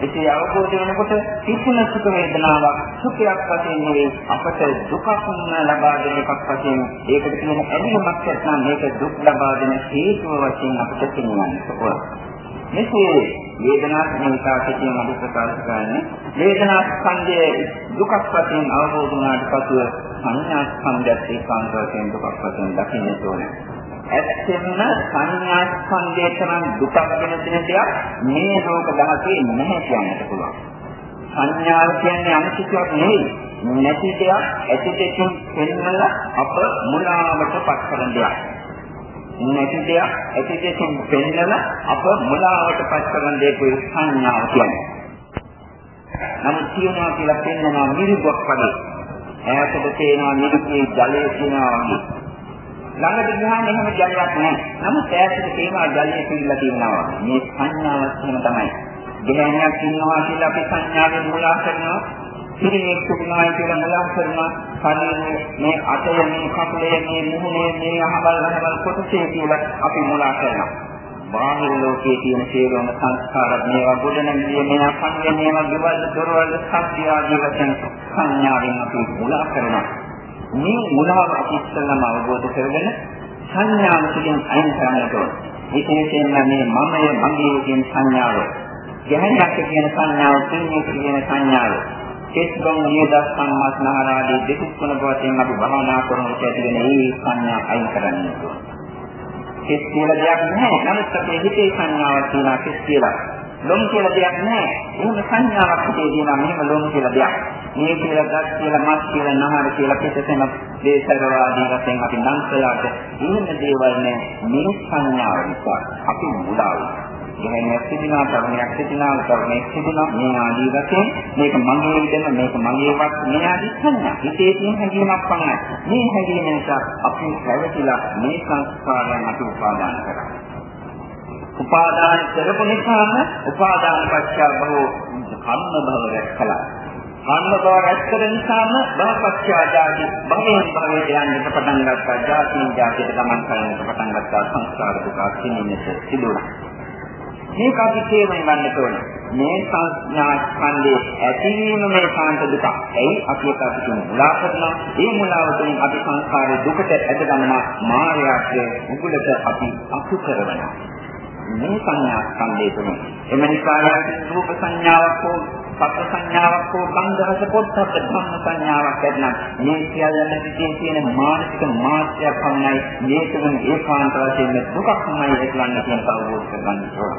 ඉතින් අවබෝධ වෙනකොට කිසිම සුඛ වේදනාවක් සුඛයක් වශයෙන් නෙවෙයි අපට දුකක් ලබා දෙන එකක් වශයෙන් ඒකට කියන ඇලීමක් නැත්නම් මේක දුක් ලබා දෙන හේතුව වශයෙන් අපට තේරුම්වන්නට ඕන. මෙසේ වේදනා සංහිතාවකින් අපි ප්‍රකාශ කරන්නේ වේදනා ස්කන්ධයේ දුකක් වශයෙන් අවබෝධ වුණාට පසුව සංඥා ස්කන්ධයත් ඒකාන්ත වශයෙන් දුකක් වශයෙන් දකින්න ඕනේ. ඇත්තෙන්ම සංඥා ස්කන්ධය තරම් දුකක් වෙන දෙයක් මේ ලෝක ධාතුවේ නැහැ කියන්නට පුළුවන්. සංඥාව කියන්නේ අනිත්‍යයක් නෙවෙයි. නැති දෙයක් ඇති දෙකින් පෙන්වලා අප මුලාවට පත් කරන දෙයක්. නැති දෙයක් ඇති දෙකින් පෙන්වලා අප මුලාවට පත් කරන දෙයක් සංඥාව කියන්නේ. නමුත් කියනවා කියලා පෙන්වනවා මිරිගොක් වගේ. ඈතට තේනවා මිරිගේ ජලය කියනවා වගේ. ළඟට ගියාම එහෙම ජලයක් නැහැ. නමුත් ඈතට තේනවා ජලය පිළිලා තියෙනවා. මේ සංඥාවක් එහෙම තමයි. දෙහණයක් ඉන්නවා කියලා අපි සංඥාවෙන් මුලා කරනවා. පිරිමෙක් තිබුණා කියලා මුලා කරනවා. ශරීරයේ මේ අතය මේ කකුලේ මේ මුහුණේ මේ අහවල් රහවල් කොටසේ කියලා අපි මුලා කරනවා. බාහිර ලෝකයේ තියෙන සියලුම සංස්කාර මේවා ගොඩනැගිලි මේවා සංය මේවා ගෙවල් දොරවල් සත්‍ය ආදී වශයෙන් සංඥාවෙන් අපි මුලා කරනවා. මේ මුලාව අපි ඉස්සෙල්ලාම අවබෝධ කරගෙන සංඥාව තුළින් අයින් කරන්නට ඕන. විශේෂයෙන්ම මේ මමය මගේ කියන සංඥාව, ගැහණියක් කියන සංඥාව, පින්නිය කියන සංඥාව, කෙස්ගම් නියද සම්මාස්නහරාදී දෙකුත් වන බවයෙන් අපි භාවනා කරනකොට ඇතිවෙන මේ සංඥා අයින් කරන්නට ඕන. කෙස් කියලා දෙයක් නැහැ. නමුත් අපේ හිතේ සංඥාවක් තියෙනවා කෙස් කියලා. ලොම් කියලා දෙයක් නැහැ. එහෙම සංඥාවක් හිතේ තියෙනවා මෙහෙම ලොම් කියලා දෙයක්. මේ කියලා ගස් කියලා මස් කියලා නහර කියලා පිටසෙන දේශරවාදී වශයෙන් අපි නම් කළාට එහෙම දේවල් නෑ මේ සංඥාව නිසා අපි මුලා වෙනවා. එහෙනම් සිදිනා කර්මයක් සිදිනා කර්මයක් සිදිනා මේ ආදී වශයෙන් මේක මගේ විදම මේක මගේ වත් මේ ආදී සංඥා. හිතේ තියෙන හැඟීමක් පමණයි. මේ හැඟීම නිසා අපි පැවතිලා මේ සංස්කාරයන් අපි උපාදාන කරා. උපාදාන කරපු නිසාම උපාදාන පත්‍ය බහෝ කර්ම භව රැකලා කර්ම බව රැස් කරන නිසාම භවපත්‍යාජාති භවයෙන් භවයට යන්නට පටන් ගත්තා ජාතියෙන් ජාතියට ගමන් කරන්නට පටන් ගත්තා සංස්කාර දුක සිනින්නට සිදුණා මේක අපි තේරුම් ගන්නට ඕනේ මේ සංඥා ස්කන්ධයේ ඇතිවීම මේ කාන්ත දුක. එයි අපි එක අපි කියන මුලා කරනවා. ඒ මුලාව තුළින් අපි සංස්කාරයේ දුකට ඇද ගන්නා මායාවේ උගලට අපි අසු කරනවා. මේ සංඥා ස්කන්ධය තුළ. එම නිසා රූප සංඥාවක් හෝ සත්‍ය සංඥාවක් හෝ ගන්ධරස පොත්පත් ධම්ම සංඥාවක් ඇතනම් මේ සියල්ලම පිටින් තියෙන මානසික මාත්‍යක් පමණයි මේ තුන ඒකාන්ත වශයෙන් දුකක්මයි ඒකලන්න කියන කවුරුත් කරගන්න ඕන.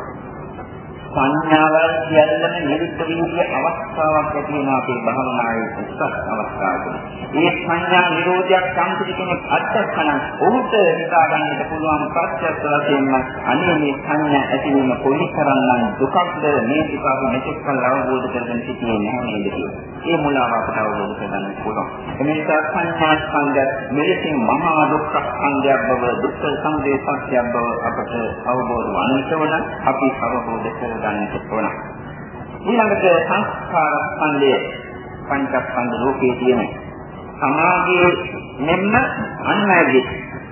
සංඥාවල් සියල්ලම නිරුද්ධ වීර්ය අවස්ථාවක් ඇති වෙන අපේ භවනායේ උත්සස් අවස්ථාවක. මේ සංඥා නිරෝධයක් සම්පූර්ණ කෙනෙක් අත්දැකන ඔහුට හිතා ගන්නට පුළුවන් ප්‍රත්‍යක්ෂ වශයෙන්ම අනේ මේ සංඥා ඇතිවීම කොයිතරම්නම් දුකක්ද මේ දුක අපි මෙතෙක් කල් අවබෝධ කරගෙන සිටියේ නැහැ නේද කියලා. ඒ මුලාව අපට අවබෝධ කරගන්න පුළුවන්. එනිසා සංඥා ස්කන්ධ මෙලෙසින් මහා දුක්ඛ ස්කන්ධයක් බව දුක්ඛ සමුදය සත්‍යයක් බව අපට අවබෝධ වන්නට ඕන. අපි අවබෝධ කරගන්න ගන්නට ඕන. ඊළඟට සංස්කාර ස්කන්ධය පංචස්කන්ධ ලෝකයේ තියෙන සමාගයේ මෙන්න අන්නයිගේ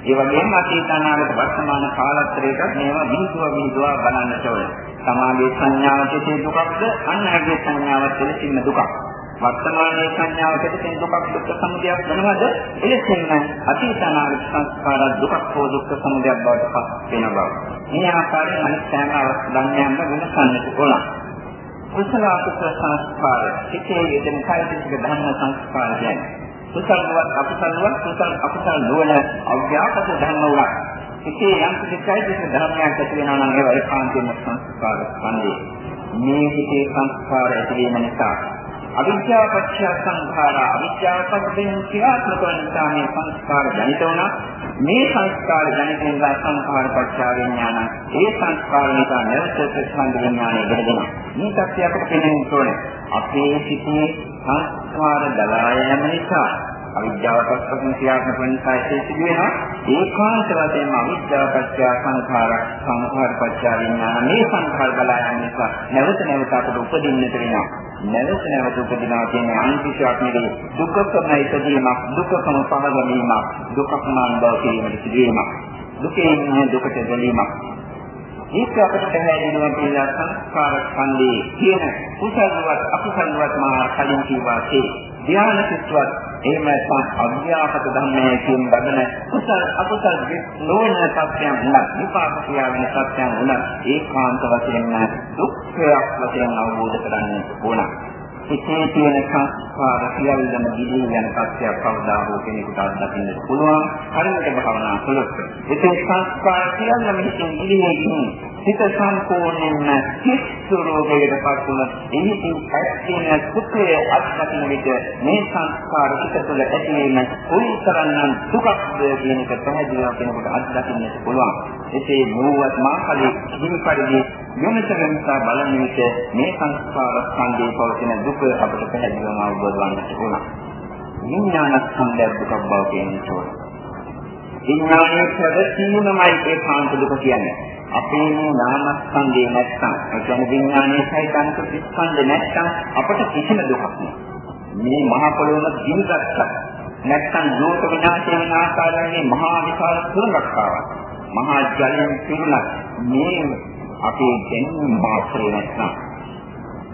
ඒ වගේම අතීත අනාගත වර්තමාන කාලත්‍රයකට මේවා විහිදුව විහිදුව බලන්නට ඕන. සමාගයේ සංඥාවට දුකක්ද අන්නයිගේ සංඥාවට දෙලින්ම දුකක්. වර්තමානයේ සංඥාවකට තියෙන දුකක් දුක්ඛ සමුදයක් වෙනවද? එලෙසින්ම අතීත අනාගත සංස්කාර දුකක් හෝ දුක්ඛ සමුදයක් බවට පත් වෙන බව. මේ ආකාරයෙන් අනිත් සෑම අවස්ථාවන්යන්ම වෙනසන්නට ඕන. කුසල අකුසල සංස්කාර සිතේ යෙදෙන කායික ධර්ම සංස්කාර කියන්නේ. කුසලවත් අකුසලවත් කුසල අකුසල නොවන අව්‍යාපක ධර්ම උනා. සිතේ යම් කිසි කායික ධර්මයක් ඇති වෙනවා නම් ඒවා ඒකාන්තයෙන්ම සංස්කාර ස්කන්ධය. මේ සිතේ සංස්කාර ඇති වීම නිසා අවිද්‍යාව පත්‍ය සංඛාරා අවිද්‍යාව පත්‍යෙන් ක්‍රියාත්මක වන නිසා මේ සංස්කාර ජනිත වුණා. මේ සංස්කාර ජනිත වෙනවා සංඛාර පත්‍ය විඥාන ඒ සංස්කාර නිසා නැවත ප්‍රතිසන්ද විඥානය දෙදෙනවා මේ සත්‍ය අපට පෙනෙන්න ඕනේ. අපේ සිතේ සංස්කාර දලා යෑම නිසා අවිද්‍යාව පස්සකින් ක්‍රියාත්මක වෙන නිසා ඒ සිදු වෙනවා. ඒකාන්ත වශයෙන්ම අවිද්‍යාව පත්‍ය සංඛාර සංඛාර පත්‍ය විඥාන මේ සංඛාර බලා යන නිසා නැවත නැවත අපට උපදින්නට වෙනවා. නැවත නැවත උපදිනවා කියන්නේ අනිත්‍යයක් නෙවෙයි. දුක්ඛම ඉදීමක් දුක්ඛම පහදවීමක් දුක්ඛම අනුභව කිරීමට සිදුවීමක්. දුකෙන් දුකට ගැලීමක්. ඒක අපිට පැහැදිලිවම පිළිලා සංස්කාර ස්කන්ධයේ කියන කුසලවත් අකුසලවත් මා කලින් කිව්වාසේ ධ්‍යාන සිත්වත් එහෙම නැත්නම් අභ්‍යාපක ධර්මයේ කියන බඳන කුසල අකුසල නොවන සත්‍යයන් උනත් විපාක ක්‍රියාවෙන සත්‍යයන් උනත් ඒකාන්ත වශයෙන් දුක්ඛයක් වශයෙන් අවබෝධ කරගන්න ඕන. සිතේ තියෙන සංස්කාර සියල්ලම දිදී යන සත්‍යයක් කවදා හෝ කෙනෙකුට අත්දකින්න පුළුවන්. හරියට භවනා කළොත්. ඒ සංස්කාර සියල්ලම හිතින් දිදී හිත සම්පූර්ණයෙන්ම හිස් ස්වરૂපයකටපත් වුණ එහිදී ඇත්තෙන සුඛය අත්දකින්න විට මේ සංස්කාර හිත තුළ ඇතිවීම කොයිතරම්නම් දුකක්ද කියන එක පැහැදිලිව කෙනෙකුට අත්දකින්නට පුළුවන්. එසේ නුවත් මාකලේ දිවි පරිදි යොමුතරන්සා බලන විට මේ සංස්කාර ස්කන්ධයේ පවතින දුක අපට පැහැදිලිවම අවබෝධ වන්නට ඕන. විඥාන ස්කන්ධය දුක බව කියනවා. විඥානයේ ප්‍රවැත්මමයි ඒ කාන්ත දුක කියන්නේ. අපේ මේ නාමස්කන්ධේ නැත්නම් ඒ කියන්නේ විඥානයේ සහිතන්ක ස්කන්ධ නැත්නම් අපට කිසිම දුකක් නෑ. මේ මහ පොළොවම දිනගත්තා. නැත්නම් ලෝක විනාශය වෙන ආකාරයේ මහා විශාල සුරංගක් ආවා. මහා ජලයෙන් පිරුණා. මේ අපේ දැනුම මාත්‍රේ නැත්නම්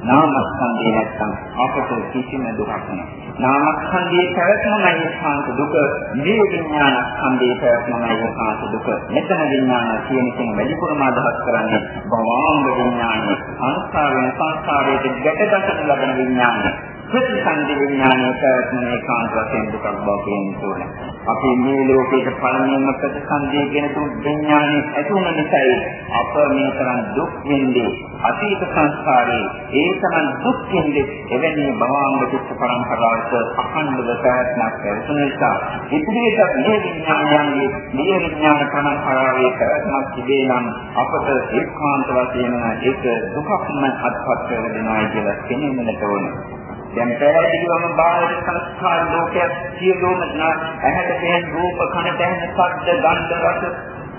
නාමස්කන්ධේ නැත්නම් අපට කිසිම දුකක් නෑ. නාමස්කන්ධයේ පැවැත්මයි ඒකාන්ත දුක. මේ විඥානස්කන්ධයේ පැවැත්මයි ඒකාන්ත දුක. මෙතන විඥාන කියන එකෙන් වැඩිපුරම අදහස් කරන්නේ භවංග විඥානය. සංස්කාරයෙන් සංස්කාරයට ගැටගසන ලබන විඥානය. ප්‍රතිසන්දි විඥානයේ පැවැත්ම ඒකාන්ත වශයෙන් දුකක් බව කියන්නේ අපි මේ ලෝකයේ පළමුවෙන්ම ප්‍රතිසන්දි කියන තුන් විඥානයේ ඇතුණ නිසායි අප මේ තරම් දුක් විඳින්නේ. අතීත සංස්කාරයේ ඒ තරම් දුක් විඳින්නේ එවැනි භවංග දුක් පරම්පරාවක අඛණ්ඩව පැවැත්මක් ලැබෙන නිසා ඉදිරියට මේ විඥානයන්ගේ මේ විඥාන පරම්පරාවේ පැවැත්මක් තිබේ නම් අපට ඒකාන්ත වශයෙන් ඒක දුකක්ම අත්පත් කරගෙනයි කියලා කෙනෙන්නට ඕනේ. දැන් පැහැදිලිවම බාහිර සංස්කාර ලෝකයක් සියලුම ඇහැට පෙනෙන රූප කනට ඇහෙන ශබ්ද ගන්ධ රස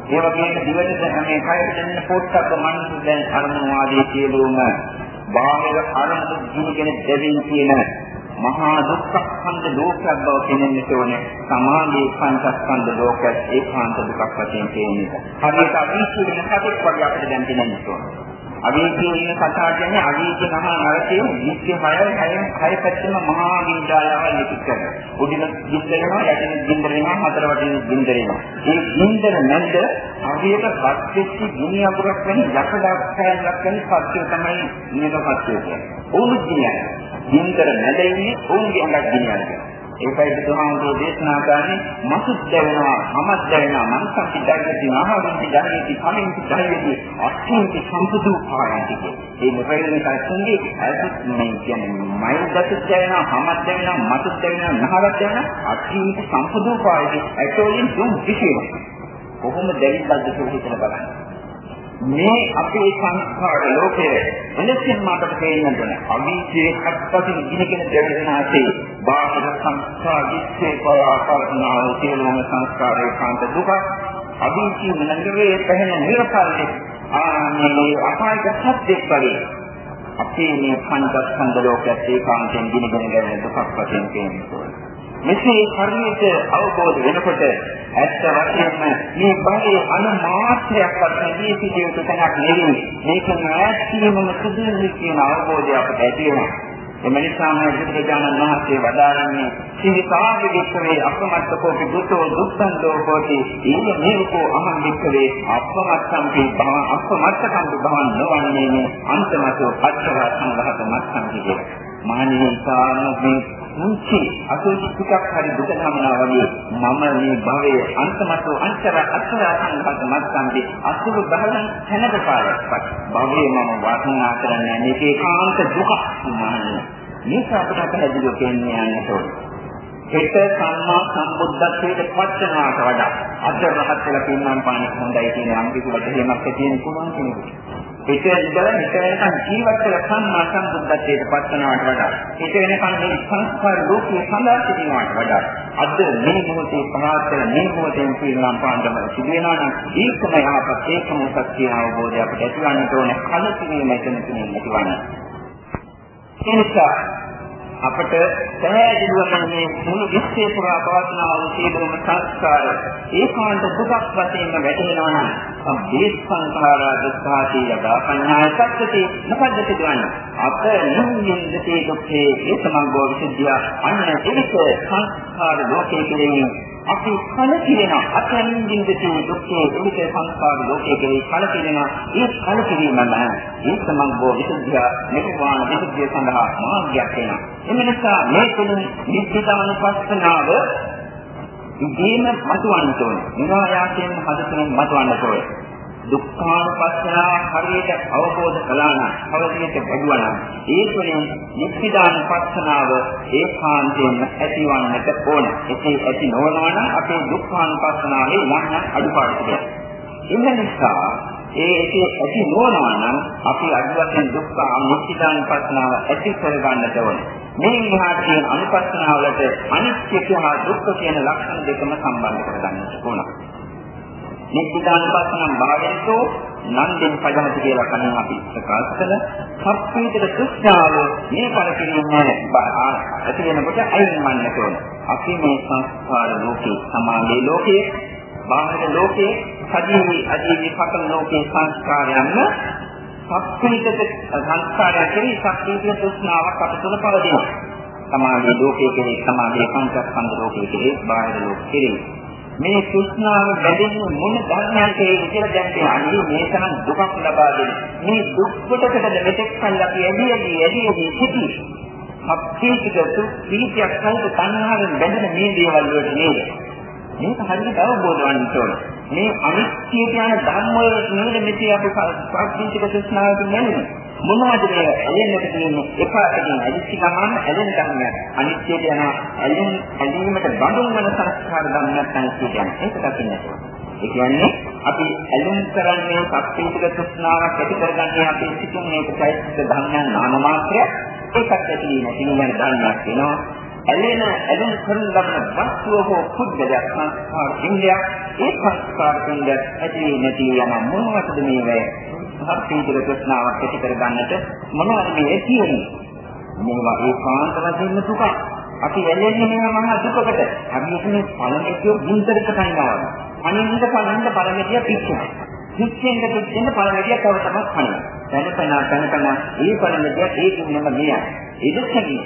ඒ වගේම දිවට මේ කයට දැනෙන පොට්ටබ්බ මනස දැන් අරමුණු ආදී සියලුම බාහිර අරමුණු ජීවිතේ දෙවින් කියන මහා දුක්ඛස්කන්ධ ලෝකයක් බව පෙනෙන්නට ඕනේ සමාධි පංචස්කන්ධ ලෝකයක් ඒකාන්ත දුකක් වශයෙන් පේන්නේ. හරියට අවිශ්ව වෙන සතෙක් වගේ අපිට දැන් පෙනෙන්නට ඕනේ. අවීචයේ ඉන්න කතා කියන්නේ අවීච මහා නරකයේ නිත්‍ය හය හය හය පැත්තම මහා ගින්දාලාවල් ලිපිත කරනවා. උඩින් ගින්දරනවා යටින් ගින්දරනවා හතර වටින් ගින්දරනවා. මේ ගින්දර නැද්ද අවියට පත්වෙච්ච ගිනි අඟුරක් වෙන යකඩක් හැලක් වෙන සත්‍ය තමයි මේක පත්‍ය කියන්නේ. ඕනු කියන්නේ. ගින්දර නැද ඉන්නේ ඕන්ගේ අඟක් ගිනියන්නේ. ඒකයි බුදුහාමුදුරෝ දේශනා කරන්නේ මසුත් දැවෙනවා, මමත් දැවෙනවා, මනසක් පිටාගෙන ආහාරින් පිටාගෙන කමින් පිටාගෙන අත්‍යන්ත සම්පූර්ණ පාරාන්තික. ඒ මොකද කල්පන්නේ අයත් මේ කියන්නේ මයිල් දසුත් දැවෙනවා, මමත් දැවෙනවා, මසුත් දැවෙනවා, නහරත් දැවෙනවා අත්‍යන්ත සම්පූර්ණ පාරාන්තික. ඒතෝලින් දුක් විශේෂ. කොහොම දැවිල්ලද කියලා හිතන බලන්න. මේ අපේ සංස්කාර ලෝකයේ එලෙසින්ම අපට පේන්නට ඕන. අවීචයේ හත්පසින් ඉගෙනගෙන දෙවෙන ආසේ බාහිර සංස්කාර විශ්ේ පරාකරණාව සියලුම සංස්කාරේ කාන්ත දුක. අවීචී මනංගවේ පැහැෙන නිරපල්ලේ ආනේ අපායක සත්‍යෙක් වගේ අපේ මේ පංචස්කන්ධ ලෝකයේ ඒකාන්තයෙන් දිනගෙන ගැන දුකක් වශයෙන් පේනවා. මෙසේ කර්මයට අවබෝධ වෙනකොට ඇත්ත වශයෙන්ම මේ භවයේ අනුමාත්‍රයක්වත් නැදී සිටිය යුතු තැනක් නෙවෙයි. මේක නැතිවම සුදුසු කියන අවබෝධය අපට ඇති වෙනවා. එම නිසාම බුදුරජාණන් වහන්සේ වදාරන්නේ සිහිතාගේ වික්‍රේ අපමත්තකෝ දුතෝ දුක්ඛන්தோ හෝති ඊය මේකෝ අහං වික්‍රේ අපමත්තම්පි භව අපමත්තකම් භවන් නොවන්නේ මේ අන්තමතෝ අච්චර සංඝහත මත්තම් කියේ මානිකාන මේ මුංචි අසෝචි ටිකක් හරි දුක ගන්නවා වගේ මම මේ භවයේ අන්තමතු අන්තර අතර සංකල්ප මත්සන්දි අසුරු බහලන් හැනද කාලයක්වත් භවයේ මම වාසනා කරන්නේ මේකේ කාන්ත දුක. මාන්නේ මේක අපට පැහැදිලිව කියන්නේ යන්නට ඕනේ. හිත සම්මා සම්බුද්ධත්වයට පත්වනවාට වඩා අද රහත් වෙලා පින්නම් පාන හොඳයි කියන යම් කිසි වචනයක් තියෙන පුළුවන් කෙනෙකුට. හිතේ ඉඳලා හිත වෙනකන් ජීවත් වෙලා සම්මා සම්බුද්ධත්වයට පත්වනවට වඩා හිත වෙනකන් මේ සංස්කාර ලෝකයේ සඳහා සිටිනවට වඩා අද මේ මොහොතේ පහත් වෙන මේ මොහොතෙන් පිළිනම් පාණ්ඩම සිදුවෙනවා නම් ඒකම යහපත් ඒකම සත්‍ය අවබෝධය අපිට ඇතිවන්නට ඕනේ කලකිරීම එතන තුනේ නැතිවන්න. එනිසා අපට පැහැදිලිවම මේ මුළු විශ්වය පුරා පවත්නා වූ සියලුම සංස්කාර. ඒකාන්ත දුකක් වශයෙන්ම වැටෙනවා නම් සම්බේ සංඛාරා දුක්ඛාති යදා පඤ්ඤාය සත්‍යති. මොකද්ද සිදුවන්නේ? අප නින්දින්දති දුක්ඛේ ඒ සමග්ගෝ විසුද්ධිය. අන්න ඒක සංස්කාර ලෝකයේ කෙරෙහි අපි කලකිරෙන අතනින්දින්දති දුක්ඛේ දුක සංස්කාර ලෝකයේ කෙරෙහි කලකිරෙන ඒ කලකිරීමම ඒ සමග්ගෝ විසුද්ධිය නිර්වාණ විසුද්ධිය සඳහා මාර්ගයක් වෙනවා එම නිසා මේ තුලින් නිත්‍යතාවනුපස්සනාව ඉදීම මතුවන්න ඕනේ. නිරායාසයෙන් හදතුලින් මතුවන්න ඕනේ. දුක්ඛානුපස්සනාව හරියට අවබෝධ කළා නම්, අවබෝධයට ලැබුවා නම්, ඒ තුළින් නිත්‍යදානුපස්සනාව ඒකාන්තයෙන්ම ඇතිවන්නට ඕන. ඒකේ ඇති නොවනවා නම් අපේ දුක්ඛානුපස්සනාවේ යම් යම් අඩුපාඩු තිබෙනවා. ඒ නිසා ඒ ඒකේ ඇති නොවනවා නම් අපි අඩුවකින් දුක්ඛ අනිත්‍යදානුපස්සනාව ඇති කරගන්නට ඕනේ. මේ විහාර කියන අනුපස්සනාවලට අනිත්‍ය සහ දුක්ඛ කියන ලක්ෂණ දෙකම සම්බන්ධ කරගන්න ඕන. නිත්‍යානුපස්සනම් භාවෙන්තෝ නන්දෙන් පජමති කියලා කලින් අපි ප්‍රකාශ කළ සත්‍යීතක සුද්ධාව මේ පරිපූර්ණ ඇති වෙනකොට අයින් වන්නට ඕන. අපි මේ සංස්කාර ලෝකේ සමාධි ලෝකයේ බාහිර ලෝකයේ සජීවී අජීවී පතන ලෝකේ සංස්කාරයන්ම සක්විත සංස්කාරය කෙරෙහි සක්විත තෘෂ්ණාවක් අප තුළ පවතිනවා. සමාධි ලෝකයේ කෙරෙහි සමාධි පංචස්කන්ධ ලෝකයේ කෙරෙහි බාහිර ලෝකයේ කෙරෙහි. මේ තෘෂ්ණාව බැඳෙන්නේ මොන ධර්මයන්කේ කියලා දැන් කියන්නේ මේ තරම් දුකක් ලබා දෙන. මේ දුක් කොටකටද මෙතෙක් කල් අපි ඇදී ඇදී ඇදී ඇදී සිටි අපේකිත ප්‍රීතියක් සහිත තණ්හාවෙන් බැඳෙන මේ දේවල් වලට නේද? මේක හරියට අවබෝධ වන්න ඕනේ. මේ අනිත්‍ය කියන ධර්ම වල නේද මෙතේ අපි ප්‍රාඥික තෘෂ්ණාවට නැන්නේ මොනවද මේ ඇලෙන්නට තියෙන්නේ? එපාටකින් ඇලිච්ච ගමන් ඇලෙන ධර්මයක් අනිත්‍ය කියන ඇලෙන ඇලීමට බඳුන් වන සංස්කාර ධර්මයක් අනිත්‍ය කියන්නේ ඒක දකින්න ඒ කියන්නේ අපි ඇලුම් කරන්නේ සත්‍යීතික තෘෂ්ණාවක් ඇති කරගන්නේ අපේ සිතින් මේක චෛතසික ධර්මයන් නාම මාත්‍රයක්. ඒකත් ඇති වෙන තියෙන ධර්මයක් වෙනවා. ඇලෙන ඇලෙන කරන ලබන වස්තුව හෝ පුද්ගලයක් සංස්කාර ඉන්දියක් ඒ සංස්කාර ඉන්දියක් ඇති නැති යන මොනවටද මේ වේ සත්‍යීතර ප්‍රශ්නාවක් ඇති කර ගන්නට මොනවද මේ කියන්නේ මේවා ඒකාන්ත වශයෙන්ම දුක අපි ඇලෙන්නේ මේවා මහා දුකකට අපි මේ පළමෙතිය බින්දරක කනවා අනින්ද පළඳ පළමෙතිය පිච්චෙනවා පිච්චෙන්න පිච්චෙන්න පළමෙතිය තව තමක් කනවා දැනපනා දැනපනා ඒ පළමෙතිය ඒකින්ම මෙයා ඉදකදී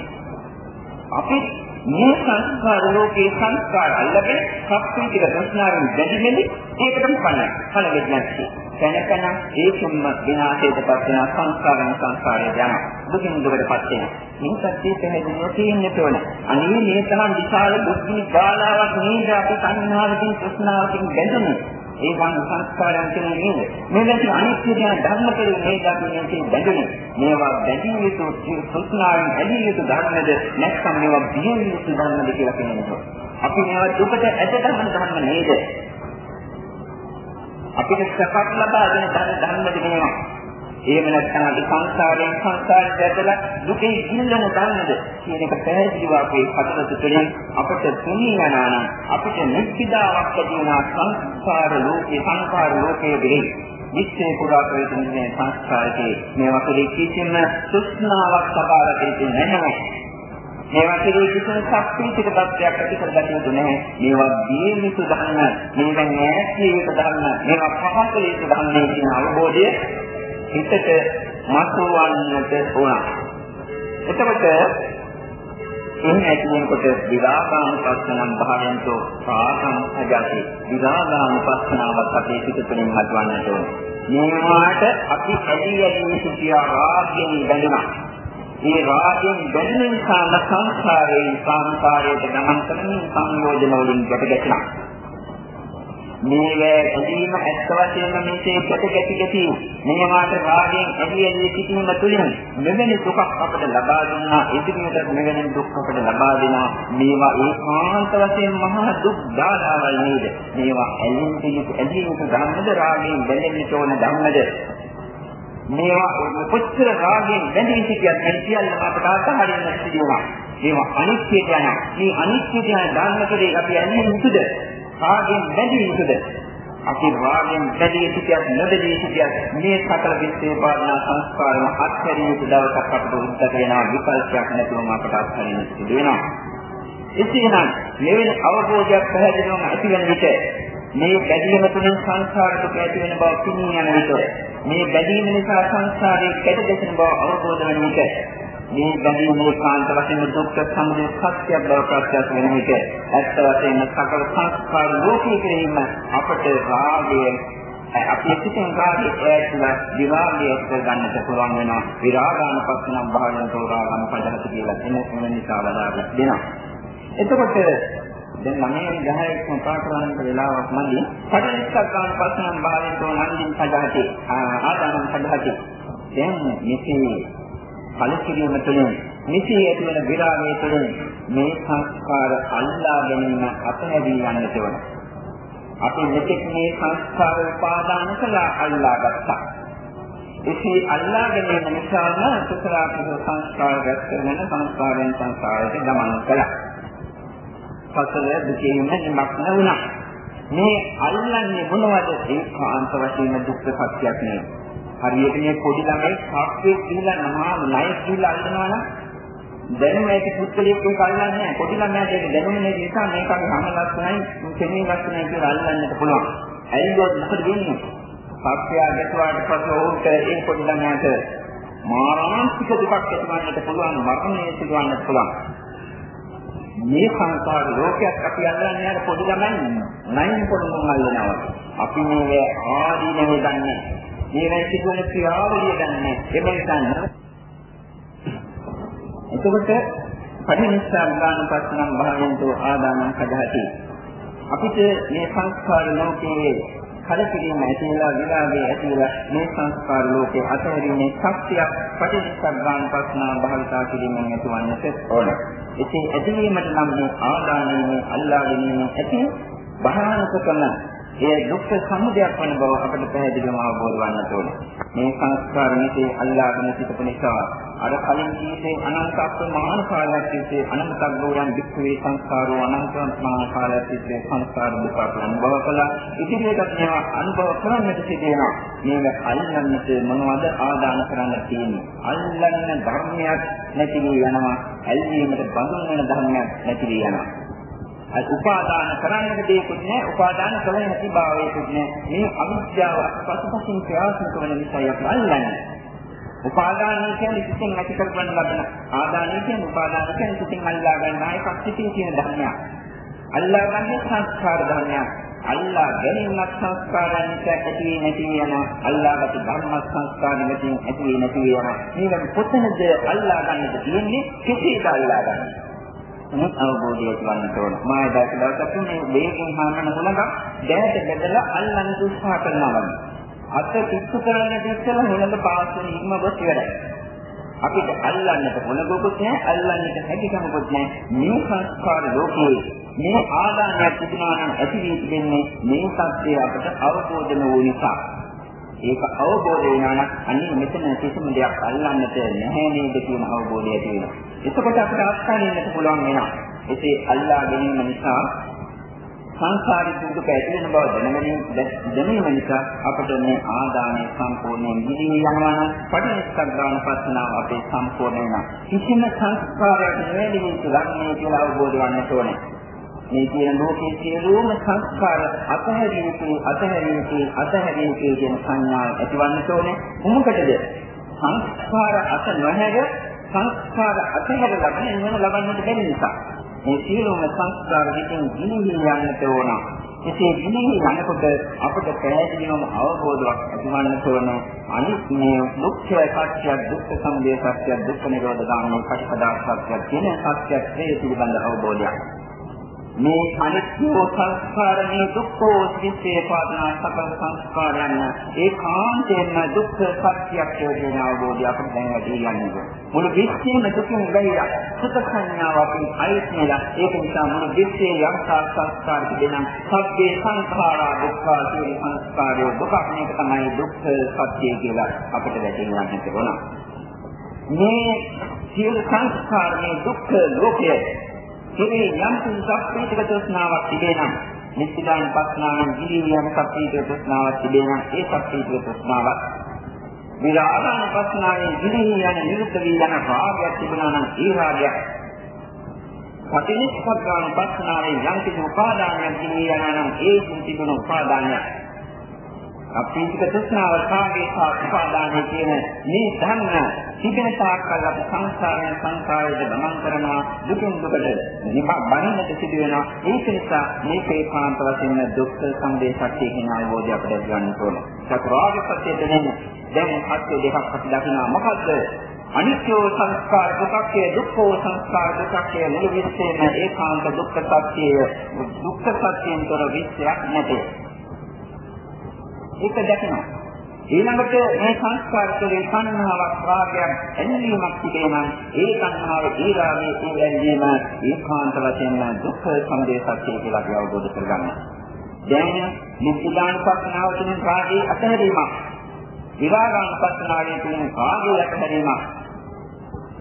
අපි මේ සංස්කාර ලෝකේ සංස්කාර අල්ලගෙන සත්‍යීතික ප්‍රශ්නාවෙන් බැඳිමෙලි ඒකටම පණ පණ වෙන්නේ තැනකන ඒකෙන්ම විනාශයට පත් වෙන සංස්කාරන සංස්කාරය යන දුකින් දුකටපත් වෙන මේ සත්‍යය පැහැදිලිව තියෙන්න ඕන අනේ මේ තරම් විශාල බුද්ධි බාලාවක් නේද? අපි සංහාරකින් ප්‍රශ්නාවකින් බැඳෙන්නේ ඒ වන් සංස්කාරයන් කියන නේද මෙලෙස අනිත්‍ය කියන ධර්ම කෙරෙහි මේ ධර්මයෙන් බැඳෙන්නේ මේවා බැඳිය යුතු සුස්නාවෙන් ඇදී යුතු ධර්මද නැත්නම් මේවා බිය යුතු ධර්මද කියලා කියනවා. අපි මේවා දුකට ඇදගන්න ධර්ම නේද? අපිට සපක් ලබා දෙන ධර්මද මේවා? එහෙම නැත්නම් අපි සංසාරයෙන් සංසාරයට ඇදලා දුකේ ඉන්නන දන්නද කියන එක පැහැදිලිව අපේ කටයුතු තුළින් අපට තුනී යනවා නම් අපිට නිත්‍යදාවක් ඇති වෙන සංස්කාර ලෝකේ සංස්කාර ලෝකයේ දෙහි විශ්ේ පුරා ප්‍රවේදනයේ සංස්කාරකේ මේවා කෙරෙහි කිසිම සුස්නාවක් සබාර දෙන්නේ නැහැ. මේවා කෙරෙහි කිසිම ශක්තියක තත්ත්වයක් ඇති කරගන්න යුතු නැහැ. මේවා දීමිතු ධර්ම, මේවා ඈතියක ධර්ම, මේවා පහතලයක ධර්ම කියන අවබෝධය හිතට මතුවන්නට ඕන. එතකොට එහෙම ඇති වෙනකොට විරාගානුපස්සනම් භාවයන්තෝ සාසං අජාති විරාගානුපස්සනාවත් අපේ සිත තුළින් මතුවන්නට ඕන. මේවාට අපි ඇදී ඇදී සිටියා රාගයෙන් බැඳුනා. මේ රාගයෙන් බැඳෙන නිසා සංසාරේ සංසාරයට ගමන් කරමින් සංයෝජන වලින් ගැට ගැටෙනවා. මේ ඇදීම ඇත්ත වශයෙන්ම මේකේ කොට ගැටි ගැටි මේවාට රාගයෙන් ඇදී ඇදී සිටීම තුළින් මෙවැනි දුකක් අපට ලබා දුන්නා ඉදිරියට මෙවැනි දුක් අපට ලබා දෙනවා මේවා ඒකාන්ත වශයෙන් මහා දුක් දාලාවල් නේද? මේවා ඇලින් පිළිතු ඇදී යුතු ධර්මද රාගයෙන් බැඳෙන්නට ඕන ධර්මද මේවා කොච්චර රාගයෙන් බැඳී සිටියත් මේ සියල්ලම අපට අත්හරින්න සිදුවනවා මේවා අනිත්‍යයට යන මේ අනිත්‍යයට යන ධර්ම කෙරේ අපි ඇන්නේ මුතුද රාගයෙන් බැඳී යුතුද? අපි රාගයෙන් බැඳී සිටියත් නොබැඳී සිටියත් මේ සකල විශ්ේ පාදනා සංස්කාරම අත්හැරිය යුතු දවසක් අපට උද්දක වෙනවා විකල්පයක් නැතුවම අපට අත්හැරින්න සිදු වෙනවා. එසේනම් මෙවැනි අවබෝධයක් පැහැදිලිවම ඇති වෙන විට මේ බැඳීම තුළින් සංසාර දුක ඇති වෙන බව පිණින් යන විට මේ බැඳීම නිසා සංසාරයේ කැට දෙසෙන බව අවබෝධ වෙන විට මේ බැඳීමේ කාන්ත වශයෙන් දුක්ඛ සමුදය සත්‍ය බව ප්‍රත්‍යක්ෂ වෙන විට ඇත්ත වශයෙන්ම සකල සංස්කාර ලෝකයේ කිරීම අපට රාගය අපි සිතින් කාගේ ඈත්ලා විරාගය එක්ක ගන්නට පුළුවන් වෙනවා. විරාගානුපස්සනම් භාවන තෝරාගන්න පදහත කියලා එන එන නිසා වදාගන්න දෙනවා එතකොට දැන් මම 10ක් කතා කරන්න වෙලාවක් මදි. පටිච්චසමුප්පාදන භාවන තෝ නන්දින් පදහතේ ආදානම් පදහතේ දැන් මෙසේ කලකිරීම තුළින් නිසී ඇති වෙන විරාමයේ තුළින් මේ සංස්කාර අල්ලා ගැනීම අතහැරී යන්නට ඕන. අපි මෙතෙක් මේ සංස්කාර උපාදාන කළා අල්ලා ගත්තා. එසේ අල්ලා ගැනීම නිසාම සුඛාපිත සංස්කාර රැස් කරන සංස්කාරයෙන් සංස්කාරයට ගමන් කළා. සසල දුකේම නිමක්න වුණා. මේ අල්ලන්නේ මොනවද? ඒකාන්ත වශයෙන් දුක්ඛ සත්‍යයක් නෙවෙයි. හරියට මේ පොඩි ළමයි සාක්ෂිය කියලා නමා ණය කියලා අල්ලනවා නම් දැනුම ඇති පුද්ගලයෙක් ඒක අල්ලන්නේ නැහැ. පොඩි ළමයාට ඒක දැනුම නැති නිසා මේකගේ හැම ලක්ෂණයි කෙනෙක් ලක්ෂණයි කියලා අල්ලන්නට පුළුවන්. ඇයිදොත් මොකද වෙන්නේ? සත්‍යය ගැටුවාට පස්සේ ඔහුට ඒ පොඩි ළමයාට මානසික දුකක් ඇතිවන්නට පුළුවන්, මරණය සිදුවන්නට පුළුවන්. මේ සංසාර ලෝකයක් අපි අල්ලන්නේ අර පොඩි ළමයි නයින් පොඩි මොන් අල්ලනවා. අපි මේ ආදීනව දන්නේ මේවා සිදුවන ක්‍රියාවලිය දන්නේ ඒ නිසා එතකොට පටිනිස්සග්ගාන පස්සනම් භාවයන්තෝ ආදානං කඩහති. අපිට මේ සංස්කාර ලෝකයේ කලකිරීම ඇතිවලා විරාගය ඇතිවලා මේ සංස්කාර ලෝකයේ අතහැරීමේ ශක්තියක් පටිනිස්සග්ගාන පස්සනම් භාවිතා කිරීමෙන් ඇතිවන්නට ඕන. ඉතින් ඇතිවීමට නම් මේ ආදානයේ අල්ලා ගැනීම ඇති භයානකකම ඒ දුක්ඛ සමුදයක් වන බව අපට පැහැදිලිවම අවබෝධ වන්නට ඕනේ. මේ සංස්කාර නිතේ අල්ලාගෙන සිටපු නිසා අර කලින් කීසේ අනන්ත අප්‍රමාණ කාලයක් තිස්සේ අනන්ත ගෝයන් වික්ඛවේ සංස්කාරෝ අනන්ත මහා කාලයක් තිස්සේ සංස්කාර දුක අනුභව කළා. ඉදිරියටත් මේවා අනුභව කරන්නට සිදෙනවා. මේක අල්ලන්නට මොනවද ආදාන කරන්න තියෙන්නේ? අල්ලන්න ධර්මයක් නැති වෙනවා. ඇල්වීමට බඳුන් වෙන ධර්මයක් නැති වෙනවා. අය උපාදාන කරන්නට දෙයක්වත් නැහැ. උපාදාන කළ හැකි භාවයකුත් නැහැ. මේ අවිද්‍යාව පසුපසින් ක්‍රියාත්මක වෙන නිසා අපි අල්ලන්නේ. උපාදාන කියන්නේ සිතින් ඇති කරගන්න ලබන ආදාන කියන්නේ උපාදාන කියන්නේ සිතින් අල්ලා ගන්න එකක් සිතින් කියන ධර්මයක්. අල්ලා ගන්න සංස්කාර ධර්මයක්. අල්ලා ගැනීමක් සංස්කාරයන්ට ඇති නැති යන අල්ලාගත් ධර්ම සංස්කාරයන්ට ඇති නැති යන මේක කොතනද අල්ලා ගන්නද තියෙන්නේ කෙසේද අල්ලා ගන්නේ? නමුත් අවබෝධය ගන්නට ඕන. මා දැක දවසක් මේ වේගෙන් හානන හුලඟ දැයට බෙදලා අල්ලන්න උත්සාහ කරනවා වගේ. අත පිස්සු කරන්නට ඉස්සෙල්ලා හුලඟ පාස් වෙන ඉක්ම බස් ඉවරයි. අපිට අල්ලන්නට මොනකොකුත් නැහැ, අල්ලන්නට හැකියාවකුත් නැහැ. මේ සංස්කාර ලෝකයේ මේ ආදානයක් තිබුණා නම් ඇති වී තිබෙන්නේ මේ සත්‍යය අපට අවබෝධ නොවු නිසා. ඒක අවබෝධ වෙනවා නම් අනේ මෙතන කිසිම දෙයක් අල්ලන්නට නැහැ නේද කියන අවබෝධය ඇති වෙනවා. එතකොට අපිට අත්හරින්නට පුළුවන් වෙනවා. ඒකේ අල්ලා ගැනීම නිසා සංසාරික දුක ඇති වෙන බව දැනගැනීම දැනීම නිසා අපට මේ ආදානය සම්පූර්ණයෙන් ගිලිහි යනවා නම් පටිච්චසමුප්පාදන පස්සනාව අපේ සම්පූර්ණ වෙනවා. කිසිම සංස්කාරයක නෙවෙයි මේ ලක්ෂණය කියලා අවබෝධ වන්නට ඕනේ. මේ කියන ලෝකයේ සියලුම සංස්කාර අතහැරීමේ අතහැරීමේ අතහැරීමේ කියන සංඥාව ඇතිවන්නට ඕනේ. මොකටද? සංස්කාර අත නොහැර සංස්කාර අතහැර ලබන නිවන ලබන්නට බැරි නිසා. මේ සියලුම සංස්කාර දෙකෙන් ගිනිහි යන්නට ඕන. එසේ ගිනිහි යනකොට අපට පැහැදිලිවම අවබෝධයක් ඇතිවන්නට ඕන. අනිත් මේ දුක්ඛ සත්‍ය, දුක්ඛ සමුදය සත්‍ය, දුක්ඛ නිරෝධ ගාමී පටිපදා සත්‍ය කියන සත්‍ය පිළිබඳ අවබෝධයක්. මේ අනිත්‍ය සංස්කාරණේ දුක්ඛෝ සිත්තේ පාදනා සකල සංස්කාරයන් ඒකාන්තයෙන්ම දුක්ඛ සත්‍යයක් කියන අවබෝධය අපිට දැන් වැඩි යන්නේ. මුළු විශ්වයම දුකින් ගැහිලා සුත සංඥාව අපි අයිත්මලා ඒක නිසා මුළු විශ්වයේ යම් සංස්කාර තිබෙනම් සබ්බේ සංඛාරා දුක්ඛ සියලු සංස්කාරය දුකක් මේක තමයි දුක්ඛ සත්‍ය කියලා අපිට වැටහෙන්නට ඕන. මේ සියලු සංස්කාරයේ දුක්ඛ ලෝකයේ කෙරේ යම් කිසි තෘෂ්ණාවක් තිබේ නම් නිත්‍යදාන පස්නාවෙන් ගිලී යන සත්‍යීක තෘෂ්ණාවක් තිබේ නම් ඒ සත්‍යීක තෘෂ්ණාවක්. විරාගාන පස්නාවෙන් ගිලී යන නිරුද්ධ වී යන රාගයක් තිබුණා නම් ඒ රාගයක්. පටිච්චසමුප්පාදාන පස්සනාවේ යම් කිසි උපාදානයක් දිවියනා නම් ඒ තිබුණු උපාදානයක්. අපීතික තෘෂ්ණාව කාගේ උපාදානයේ කියන මේ ධර්ම තිබෙන තාක්කල් අපි සංසාරයෙන් සංසාරයට ගමන් කරනවා දුකින් දුකට නිබ්බාණයට සිදු වෙනවා. ඒක නිසා මේකේ කාන්ත වශයෙන් දුක්ඛ සමුදය සත්‍ය කියන අවබෝධය අපිට ගන්න ඕනේ. චතුරාර්ය සත්‍ය දෙන්නේ දැන් සත්‍ය දෙකක් අපි දකිනවා. මොකද්ද? අනිත්‍ය සංස්කාර දුක්ඛය දුක්ඛ සංස්කාර දුක්ඛය මුළු විශ්වයේම ඒකාන්ත දුක්ඛ සත්‍යය දුක්ඛ සත්‍යයෙන් තොර විශ්වයක් නැතේ. ඒක දැකනවා. ඊළඟට මේ සංස්කාර තුළින් සංහාවක් රාගයක් ඇලීමක් තිබෙනවා ඒ සංහාව ඒ රාගයේ ඒ ඇලීම ඒකාන්ත වශයෙන්ම දුක්ඛ සමුදය සත්‍ය කියලා අපි අවබෝධ කරගන්නවා. දැන් නිත්‍යදාන පස්නාව තුළින් රාගයේ අතහැරීමක්. විරාගාන පස්නාවේ තුළින් රාගයේ අතහැරීමක්.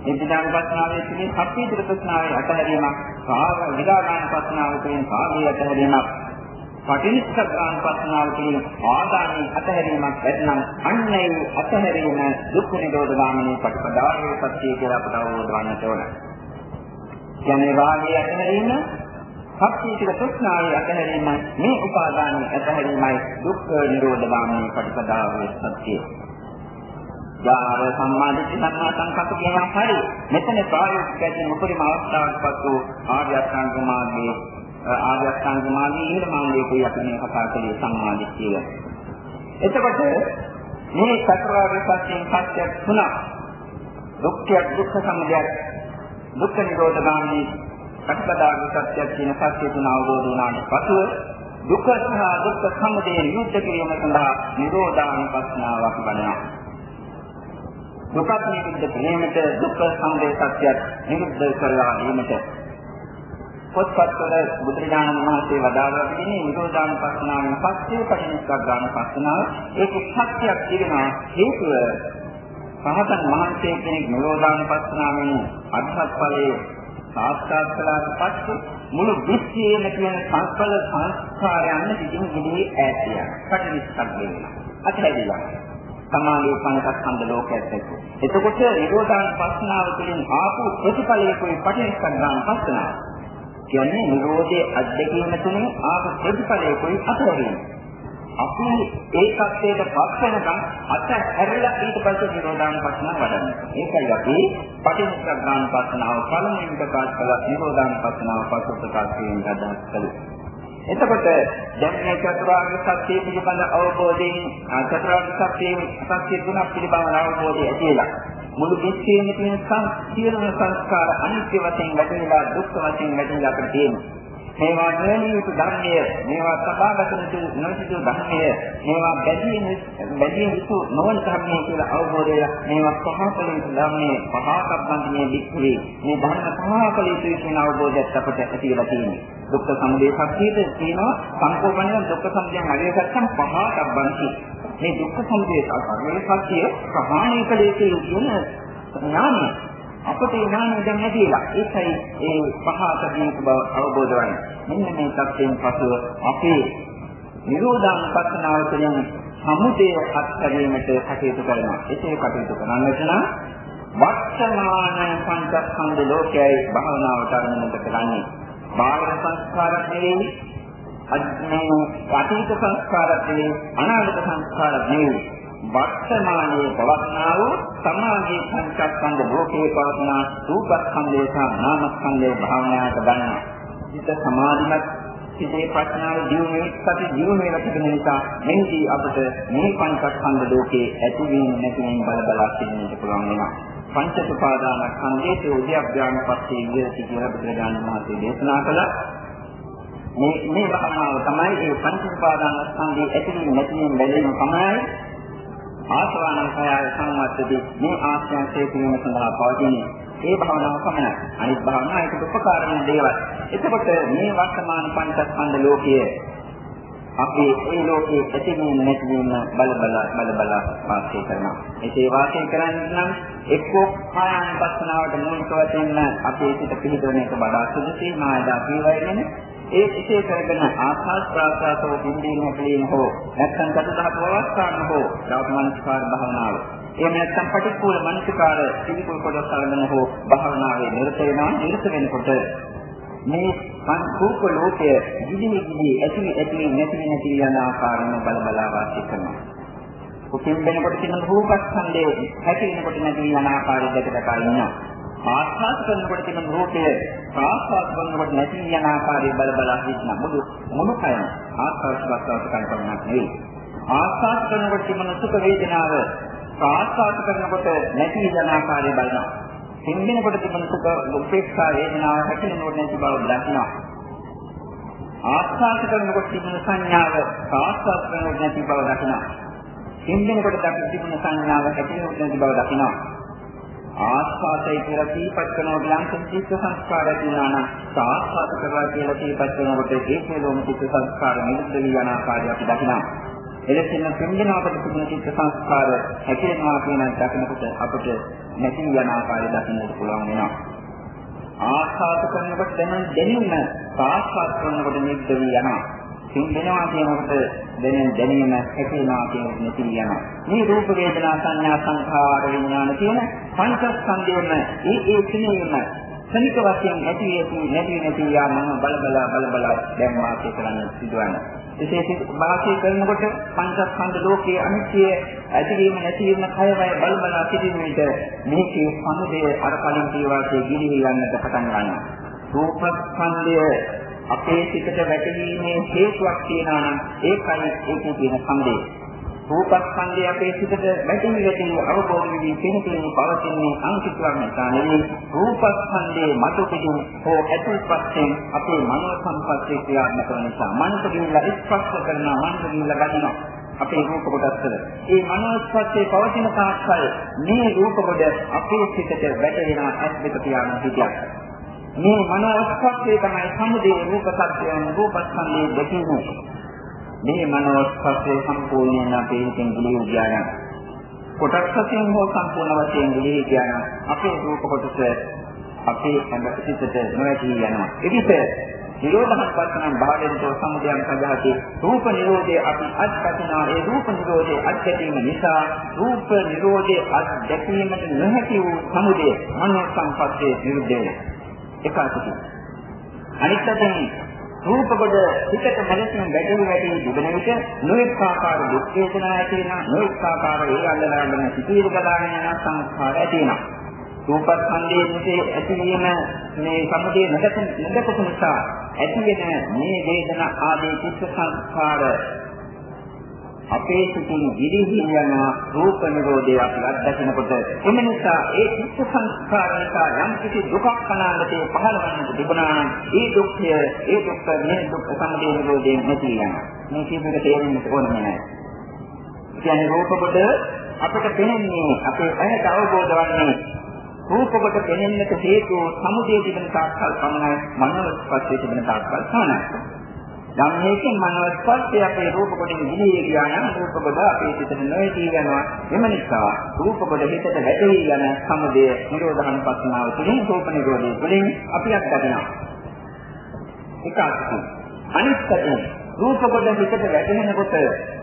නිත්‍යදාන පස්නාවේ තුළින් සත්‍ය ප්‍රතිස්නාවේ අතහැරීමක්. රාග විරාගාන පස්නාව තුළින් රාගයේ අතහැරීමක්. පටිච්චසමුප්පාදන පස්නාව කියන ආදානයේ අතහැරීමක් ඇතනම් අන්නේ අතහැරීම දුක්ඛ නිරෝධ ගාමිනී ප්‍රතිපදාවේ සත්‍ය කියලා අපට අවබෝධ වන්නට ඕන. කියන්නේ රාගය අතහැරීම, සත්‍යීතික තෘෂ්ණාවේ අතහැරීම, මේ උපාදානයේ අතහැරීමයි දුක්ඛ නිරෝධ ගාමිනී ප්‍රතිපදාවේ සත්‍යය. යාර සම්මාදිට සම්මා සංකප්ප කියනවා හරි. මෙතන ප්‍රායෝගික ඇතින් උපරිම අවස්ථාවකපත් වූ ආර්ය අෂ්ටාංග මාර්ගයේ ආර්ය අෂ්ටාංග මාර්ගයේ ඉහළ මාර්ගයේ අපි මේ කතා කළේ සම්මාදිට්ඨිය. එතකොට මේ චතුරාර්ය සත්‍යයෙන් සත්‍ය තුනක් දුක්ඛ දුක්ඛ සමුදය දුක්ඛ නිරෝධ ගාමී ප්‍රතිපදාවේ සත්‍ය කියන සත්‍ය තුන අවබෝධ වුණාට පසුව දුක්ඛ සහ දුක්ඛ සමුදය නිරුද්ධ කිරීම සඳහා නිරෝධානුපස්සනාවක් ගන්නවා. දුක්ඛ නිරුද්ධ කිරීමට දුක්ඛ සමුදය සත්‍යය නිරුද්ධ කරලා දීමට පොත්පත්වල බුදුරජාණන් වහන්සේ වදාළා තියෙන්නේ නිරෝධාන පස්සනාවෙන් පස්සේ පටිච්චසමුප්පාදාන පස්සනාව ඒක සත්‍යයක් කියනවා හේතුව සහතන් මහන්සිය කෙනෙක් නිරෝධාන පස්සනාවෙන් අධ්‍යාත්ම ඵලයේ සාස්ත්‍රාත් කළාට පස්සේ මුළු විශ්වයේම තියෙන සංස්කල සංස්කාරයන් පිටින් ගිලී ඈත් යනවා පටිච්චසමුප්පාද වෙනවා අතහැරිලා සමාධි පංචස්කන්ධ ලෝකයට එක්ක. එතකොට නිරෝධාන පස්සනාව තුළින් ආපු ප්‍රතිඵලයකයි පටිච්චසමුප්පාදාන පස්සනාව. කියන්නේ නිරෝධයේ අධ්‍යක්ීම තුනේ ආප ප්‍රතිඵලයකයි අතහැරීම. අපි ඒකත්වයට පත් වෙනකම් අත ඇරලා ඊට පස්සේ නිරෝධාන පස්සන වඩන්න. ඒකයි අපි පටිච්චසමුප්පාදන පස්සනාව පළමුවෙන් ප්‍රකාශ කළ නිරෝධාන පස්සනාව පසු ප්‍රකාශ කිරීම අදහස් කළේ. එතකොට දැන් මේ චතුරාර්ය සත්‍ය පිළිබඳ අවබෝධයෙන් චතුරාර්ය සත්‍ය සත්‍ය තුනක් පිළිබඳ අවබෝධය ඇතිලා මුළු විශ්වයේම තියෙන සියලුම සංස්කාර අනිත්‍ය වශයෙන් වැටෙනවා දුක්ඛ වශයෙන් වැටෙනවා අපිට තියෙනවා. මේවා නියමිත ධර්මය, මේවා සබාගත යුතු නොසිතු ධර්මය, මේවා බැදී බැදී යුතු නොවන ධර්මය කියලා අවබෝධය, මේවා පහකල යුතු ධර්මය, පහකබ්බන්තියේ වික්‍රේ, මේ ධර්ම පහකල යුතු කියන අවබෝධයත් අපට ඇතිවලා තියෙනවා. දුක්ඛ සමුදය සත්‍යයට තියෙනවා සංකෝපණය දුක්ඛ සමුදයන් අගය කරත්තම් පහකබ්බන්ති. මේ දුක්ඛ සමුදය සත්‍ය ප්‍රහාණය කළ යුතු කියන ඥානය අපට ඒ ඥානය දැන් නැතිලා. ඒකයි ඒ පහත දීප බව අවබෝධ වන්නේ. මෙන්න මේ தත්යෙන් පසුව අපේ නිරෝධාන පස්සනාව තුළින් සමුදය අත්හැරීමට කටයුතු කරනවා. ඒකේ කටයුතු කරන්නට නම් වර්තමාන පංචස්කන්ධ ලෝකයයි භාවනාවට අරමුණට කරන්නේ. බාහිර සංස්කාරත් නෙවෙයි, අතීත සංස්කාරත් නෙවෙයි, අනාගත සංස්කාරත් නෙවෙයි. වර්තමානයේ පවත්නා වූ සමාධි සංකප්පන්ද ලෝකේ පවත්නා රූපස්කන්ධය සහ නාමස්කන්ධය භාවනාවට ගන්නවා. හිත සමාධිමත් සිතේ ප්‍රඥාව දියුනේ සති දියුනේ ලැබෙන නිසා මෙහිදී අපට මේ පංචස්කන්ධ ලෝකේ ඇතිවීම නැතිවීම බල බලා සිටින්නට පුළුවන් වෙනවා. පංච උපාදාන ඛණ්ඩයේ උද්‍යප්ඥාන පස්සේ ඉඳී කියලා බුදුරජාණන් වහන්සේ දේශනා කළා. මේ මේ භාවනාව තමයි ඒ පංච උපාදාන ස්කන්ධයේ ඇතිවීම නැතිවීම බැලීම තමයි ආසවාන කය සංවත්තදී මේ ආශ්‍රයන්සේ කිරීම සඳහා පවතින ඒ භාවනාව පමණයි. අනිත් භාවනා ඒකට උපකාර වෙන දේවල්. එතකොට මේ වර්තමාන පංචස්කන්ධ ලෝකයේ අපි ඒ ලෝකයේ ඇතිවීම නැතිවීම බල බල බල බල වාසය කරනවා. ඒ වාසය කරන්න නම් එක්කෝ කායानुපස්සනාවට මූලික වශයෙන් අපේ සිත පිළිදෙන එක වඩා සුදුසුයි මායදා කීවයිනේ ඒ විශේෂ කරගෙන ආස්වාද ප්‍රාසාසෝ බින්දීන පිළිම හෝ නැත්නම් චතුරාර්ය අවස්ථාන හෝ ධාතුමනස්කාර භාවනාව. එහෙම නැත්නම් පටික්කුල මනසිකාර පිළිකුල් කොට සැලෙන හෝ භාවනාවේ නිරත වෙනවා නිරත වෙනකොට මේ රූප ලෝකය දිවි දිවි ඇති ඇති නැති නැති යන ආකාරම බල බලා වාසය කරනවා. කුකින් වෙනකොට තියෙන රූපස්කන්ධයේ හැකිනකොට නැති යන ආකාරය දෙක දෙක ඉන්නවා. ආස්වාද කරනකොට තියෙන රූපය ආස්වාද කරනකොට නැති යන ආකාරය බල බලා හිටන මුළු මුළු කයම ආස්වාද ප්‍රසවාස කරනවක් නෙවෙයි. ආස්වාද කරනකොට තියෙන සුඛ වේදනාව ආස්වාද කරනකොට නැති යන ආකාරය බලනවා. හින්දිනකොට තිබෙන සුඛ උපේක්ෂා වේදනාව හැකිනකොට නැති බව දකිනවා. ආස්වාද කරනකොට තිබෙන සංඥාව ආස්වාද කරනකොට නැති බව දකිනවා. හින්දිනකොට තිබෙන සංඥාව හැකිනකොට නැති බව දකිනවා. ආස්වාදයි කියලා තීපත් කරනකොට ලංකන චිත්ත සංස්කාර ඇතිවෙනා නම් ආස්වාද කරලා කියලා තීපත් කරනකොට ඒ සියලුම චිත්ත සංස්කාර නිරුද්ධ වී යන ආකාරය අපි දකිනවා. එලෙසින් පින්දනාවට තිබෙන චිත්ත සංස්කාර හැකේනවා කියන දකිනකොට අපිට නැති යන ආකාරය දකින්නට පුළුවන් වෙනවා. ආස්වාද කරනකොට දැනෙන දැනීම ආස්වාද කරනකොට නිරුද්ධ වී යනවා. සින්දෙනවා කියනකොට දැනෙන දැනීම හැකේනවා කියනකොට නැති යනවා. මේ රූප වේදනා සංඥා සංඛාර විඥාන කියන පංචස්කන්ධයම ඒ ඒ ක්ෂණයෙම ශනික වශයෙන් ඇති ඇති නැති නැති යාම බල බල බල බල දැන් වාසය කරන්න සිදුවන. විශේෂයෙන් වාසය කරනකොට පංචස්කන්ධ ලෝකයේ අනිත්‍ය ඇතිවීම නැතිවීම කය වය බල බල සිටින විට මේකේ සමුදය අර කලින් කීවාසේ ගිලිහි යන්නට පටන් ගන්නවා. රූපස්කන්ධය අපේ සිතට වැටීමේ හේතුවක් තියෙනවා නම් ඒකයි ඒකේ තියෙන සම්දේ. රූපස්කන්ධය අපේ සිතට වැටී වැටී අවබෝධ වී පිහිටින පවතින්නේ අංකිතවක් නිසා නෙවෙයි රූපස්කන්ධයේ මතු පිටින් හෝ ඇතුල්පත්යෙන් අපේ මනෝ සංපස්සේ ක්‍රියාත්මක වන නිසා මනස ගිහිල්ලා ස්පර්ශ කරනවා මනස ගිහිල්ලා ගන්නවා අපේ රූප කොටස් වල. ඒ මනෝස්පර්ශයේ පවතින තාක්කල් මේ රූප කොට අපේ සිතට වැටෙනවා ඇස් දෙක පියාගෙන හිටියක්. මේ මනෝස්පර්ශය තමයි සමුදේ රූප සත්‍යයන් රූපස්කන්ධයේ දෙකීම. මේ මනෝස්පර්ශය සම්පූර්ණයෙන් අපේ හිතෙන් ගිලිහු ගියා කොටස් වශයෙන් හෝ සම්පූර්ණ වශයෙන් ගිලිහි ගියා අපේ රූප කොටස අපේ ඇඟ සිතට නොඇති යනවා. එවිට නිරෝධහත් පස්සනම් භාවෙන්තෝ සමුදයන් සදාති රූප නිරෝධය අපි අත්පතිනා ඒ රූප නිරෝධය අත්දැකීම නිසා රූප නිරෝධය අත්දැකීමට නොහැකි වූ සමුදය මනෝ සංපස්සේ නිරුද්ධ වෙනවා. එකwidehatයි. අනිත් අතින් රූප කොට හිතට මනසින් වැටෙන වැටෙන තිබෙන විට නොඑක ආකාර දුක් වේදනා ඇති වෙනවා නොඑක ආකාර වේගල්ලාගෙන සිටිවිද ගලාගෙන යන සංස්කාර ඇති වෙනවා රූපස්කන්ධයේ ඇතිවීම මේ සම්පතේ නැදක නැදක නිසා ඇති වෙන මේ වේදනා ආදී චිත්ත සංස්කාර අපේ සිතින් විරිහි යන රූප නිරෝධය අපි අත්දකිනකොට එම නිසා ඒ චිත්ත සංස්කාර නිසා යම් කිසි දුකක් කනාලතේ පහළවන්නට තිබුණා නම් ඒ දුක්ඛය ඒ දුක්ඛ මේ දුක්ඛ සමුදය නිරෝධයෙන් නැති යනවා මේ කීපයක තේරෙන්න ඕනේ නැහැ. කියන්නේ රූප කොට අපට පෙනෙන්නේ අපේ ඇහැට අවබෝධ වන්නේ රූප කොට පෙනෙන්නට හේතු සමුදය තිබෙන තාක්කල් පමණයි මනෝ ස්පර්ශය තිබෙන තාක්කල් පමණයි. ධම්මේකින් මනෝස්පර්ශය අපේ රූප කොටින් ගිලිහි ගියා නම් රූප කොට අපේ සිතට නොයටි යනවා. එම නිසා රූප කොට හිතට වැටෙහි යන සමුදය නිරෝධහන පස්නාව තුළින් රූප නිරෝධය තුළින් අපි අත්දකිනවා. එකක් අනිත් පැත්තෙන් රූප කොට හිතට වැටෙනකොට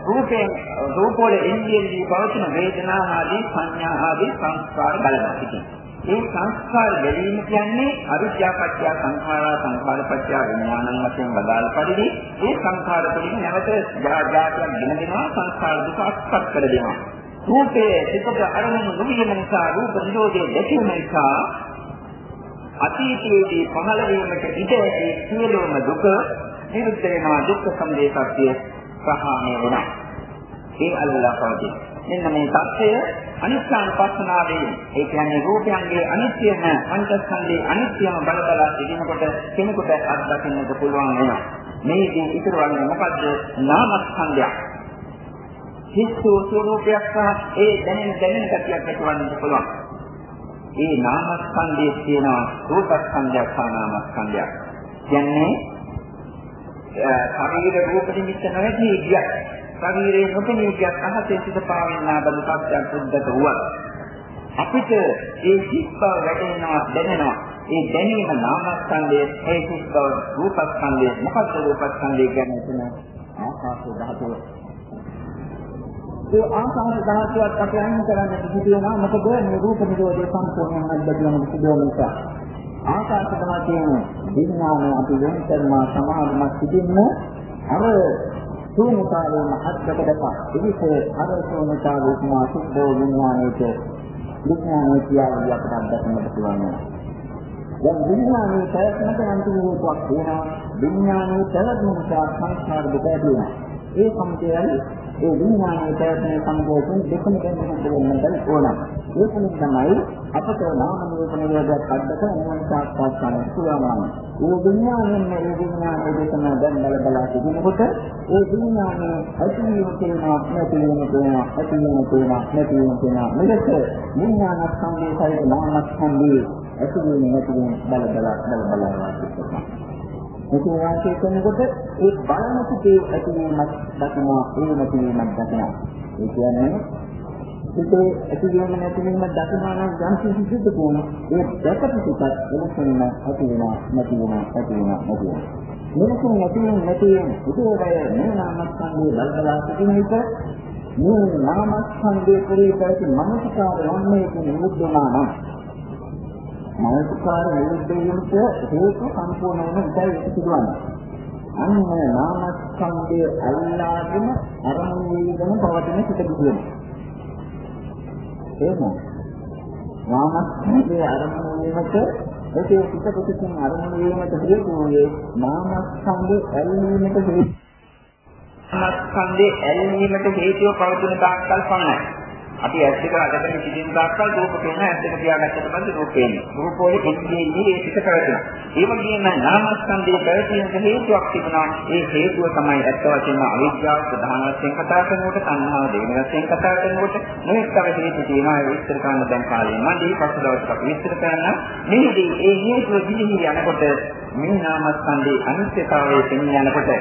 රූපයෙන් රූප වල එන්නේ පවතින වේදනා ආදී සංඥා ආදී සංස්කාර බලනවා පිටින්. ඒ සංස්කාර බැලීම කියන්නේ අවිද්‍යා පත්‍ය සංඛාරා සංඛාර පත්‍ය විඥානං වශයෙන් බදාල් පරිදි ඒ සංඛාර තුළින් නැවත ජාතියක් ගෙන දෙනවා සංස්කාර දුක අත්පත් කර දෙනවා. රූපයේ සිතට අරමුණු නොවීම නිසා රූප නිරෝධයේ දැකීම නිසා අතීතයේදී පහළ වීමට ඉඩ ඇති සියලුම දුක නිරුද්ධ වෙනවා දුක්ඛ සමුදය සත්‍ය ප්‍රහාණය වෙනවා. ඒ අල්ලාහ් පවතින. මෙන්න මේ தත්ය අනිත්‍යානුපස්සනාවේ ඒ කියන්නේ රූපයන්ගේ අනිත්‍යම පංචස්කන්ධයේ අනිත්‍යම බල බල සිටිනකොට කෙනෙකුට අත්දකින්නට පුළුවන් වෙනවා. මේකේ ඉතුරු වන්නේ මොකද්ද? නාමස්කන්ධයක්. හිස්සෝ ස්වરૂපයක් සහ ඒ දැනෙන දැනෙන ගතියක් ඇතිවන්නට පුළුවන්. ඒ නාමස්කන්ධයේ තියෙනවා රූපස්කන්ධයක් සහ නාමස්කන්ධයක්. කියන්නේ ශරීර රූප නිමිත්ත නොවැදී ගියක්. ශරීරයේ නොපෙනී ගියක් අහසේ සිට පාවෙනා බඳු සත්‍යයක් සුද්ධත වුණා. අපිට ඒ සිත් බව වැටෙනවා දැනෙනවා. ඒ දැනීම නාමස්කන්ධයේ ඒ සිත් බව රූපස්කන්ධයේ මොකක්ද රූපස්කන්ධය කියන්නේ එතන ආකාශ ධාතුව. ඒ ආකාශ ධාතුවත් අපි අයින් කරන්න සිදුවෙනවා මොකද මේ රූප නිරෝධය සම්පූර්ණයෙන් අත්දැකීම සිදුවෙන නිසා. ආකාශ ධාතුවේ විඥානය අපි වෙන කරනවා සමාධිමත් සිටින්න අර ශූන්‍යතාවයේ මහත්කටපත් ඉතිසේ අර ශූන්‍යතාවයේ මා සුද්ධෝ විඥානයේ විඥානයේ කියලා අපට අත්දැකීමට පුළුවන් වෙනවා. දැන් විඥානයේ ප්‍රයත්නක අන්තිම රූපයක් වෙනවා. විඥානයේ ප්‍රයත්න නිසා සංස්කාර දෙක ඇති වෙනවා. ඒ සම්පේයයි ඒ විඥානයේ ප්‍රයත්න සම්බෝධන දෙකම දෙන්නට වෙන්නට ඕන. ඒකෙන් තමයි අපට නාම රූප නිරෝධයක් අද්දක මොන සාක්ෂාත් කරන්න පුළුවන්. ඒ විඥානයෙන් මේ විඥානයේ දෙකම දැන් බල බලා සිටිනකොට ඒ විඥානයේ ඇතිවීම තියෙනවා නැතිවීම තියෙනවා ඇතිවීම තියෙනවා නැතිවීම තියෙනවා මෙලෙස විඥාන සංවේසය නාම සංවේ ඇතිවීම නැතිවීම බල බලා බල බලා වාසය කරනවා. මෙතන වාසය කරනකොට ඒ බලන සිටේ ඇතිවීමක් දකිනවා ඒ නැතිවීමක් දකිනවා. ඒ කියන්නේ සිටේ ඇතිවීම නැතිවීම දකිනවා නම් යම් කිසි සිද්ධ කොන ඒ දැකපු සිතත් එලෙසින්ම ඇතිවෙනවා නැතිවෙනවා ඇතිවෙනවා නැතිවෙනවා. මෙලෙසින් නැතිවෙන නැතිවෙන උදේවය මේ නාමස්කන්ධයේ බලබලා සිටින විට මේ නාමස්කන්ධයේ පරිපෑති මනසකාර යන්නේ කියන නිමුද්දනා නම් මනසකාර නිරුද්ධ වීමට හේතු සම්පූර්ණ වෙන ඉතයි ඒක සිදුවන්නේ. අන්න නාමස්කන්ධය අල්ලාගෙන අරමුණු වීගෙන පවතින සිත දුකෙන. එහෙම. නාමස්කන්ධය අරමුණු වීමට ඒකේ සිත පිටින් අරමුණු වීමට හේතු වූයේ නාමස්කන්ධය ඇල්වීමට හේතු. නාමස්කන්ධය ඇල්වීමට හේතුව පවතින තාක්කල් පමණයි. අපි ඇස් දෙක අදගෙන සිටින තාක්කල් රූප පේන ඇස් දෙක පියාගත්තට පස්සේ රූප පේන්නේ. රූප වල ඉන්නේ ඒ පිට කරගෙන. ඒ වගේම නාමස්කන්ධයේ පැවතීමට හේතුවක් තිබුණා. ඒ හේතුව තමයි ඇත්ත වශයෙන්ම අවිද්‍යාව ප්‍රධාන වශයෙන් කතා කරනකොට තණ්හාව දෙවෙනි වශයෙන් කතා කරනකොට මේක තව හේතු තියෙනවා ඒ විස්තර කරන්න දැන් කාලේ මන්දී පස්සේ දවසක් අපි විස්තර කරන්න. මේදී ඒ හේතුව දිලිහි යනකොට මේ නාමස්කන්ධයේ අනිත්‍යතාවය පෙනී යනකොට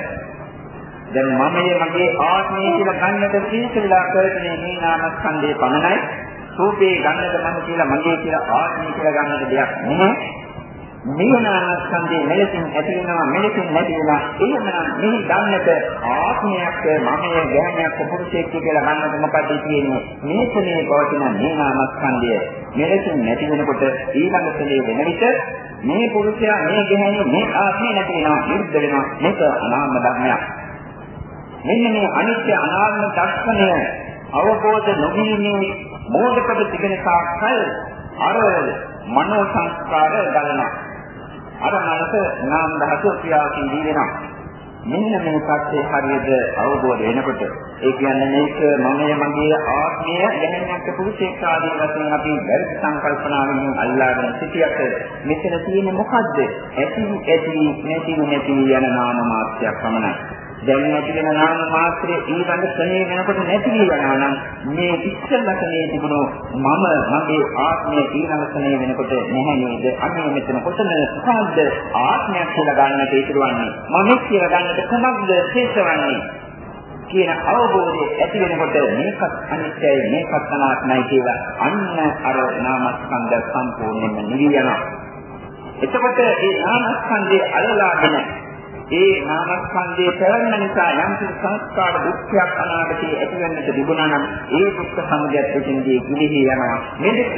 දැන් මමයේ මගේ ආත්මය කියලා ගන්නට තීසලා කරන්නේ මේ නාමස්කන්ධයේ පමණයි. රූපේ ගන්නට මම කියලා මගේ කියලා ආත්මය කියලා ගන්නට දෙයක් නැහැ. මේ නාමස්කන්ධයේ මෙලෙසින් ඇති වෙනවා මෙලෙසින් නැති වෙනවා. එහෙමනම් මේ ගන්නට ආත්මයක් මමයේ ගැහණයක් පුරුෂයෙක් කියලා ගන්නට මොකද තියෙන්නේ? මේකනේ පවතින මේ නාමස්කන්ධය මෙලෙසින් නැති වෙනකොට ඊළඟ සලේ වෙන විට මේ පුරුෂයා මේ ගැහණිය මේ ආත්මය නැති වෙනවා විරුද්ධ වෙනවා මේක අනාත්ම ධර්මයක්. මෙන්න මේ අනිත්‍ය අනාත්ම දර්ශනය අවබෝධ නොවීමේ මෝඩකම තිබෙන තාක්කල් අර මනෝ සංස්කාර ගලනවා. අර මනස නාම ධාතු ක්‍රියාවකින් දී වෙනවා. මෙන්න මේ සත්‍යය හරියට අවබෝධ වෙනකොට ඒ කියන්නේ මේක මමයේ මගේ ආත්මය ගැහෙන්නට පුරුෂෙක් ආදී වශයෙන් අපි වැරදි සංකල්පනාවෙන් අල්ලාගෙන සිටියට මෙතන තියෙන්නේ මොකද්ද? ඇති ඇති නැති නැති යන නාම මාත්‍රයක් පමණයි. දැන් නැති වෙන නාම මාත්‍රයේ ඊළඟ ක්ෂණේ වෙනකොට නැති වෙනවා නම් මේ ඉස්සල්ලකනේ තිබුණු මම මගේ ආත්මය ඊළඟ ක්ෂණේ වෙනකොට නැහැ නේද? අනේ මෙතන කොතන මොකද්ද ආත්මයක් කියලා ගන්නට ඉතුරුවන්නේ? මම කියලා ගන්නට කොහොමද ශේෂවන්නේ කියන අවබෝධය ඇති වෙනකොට මේකත් අනිත්‍යයි මේකත් අනාත්මයි කියලා අන්න අර නාමස්කන්ධ සම්පූර්ණයෙන්ම නිවි යනවා එතකොට මේ නාමස්කන්ධයේ අලලාගෙන ඒ නාමස්කන්ධයේ පැවැත්ම නිසා යම් සංස්කාර දුක්ඛයක් අනාගතයේ ඇතිවෙන්නට තිබුණා නම් ඒ දුක්ඛ සමුදයත් එකින්දී ගිලිහි යනවා. මෙලෙස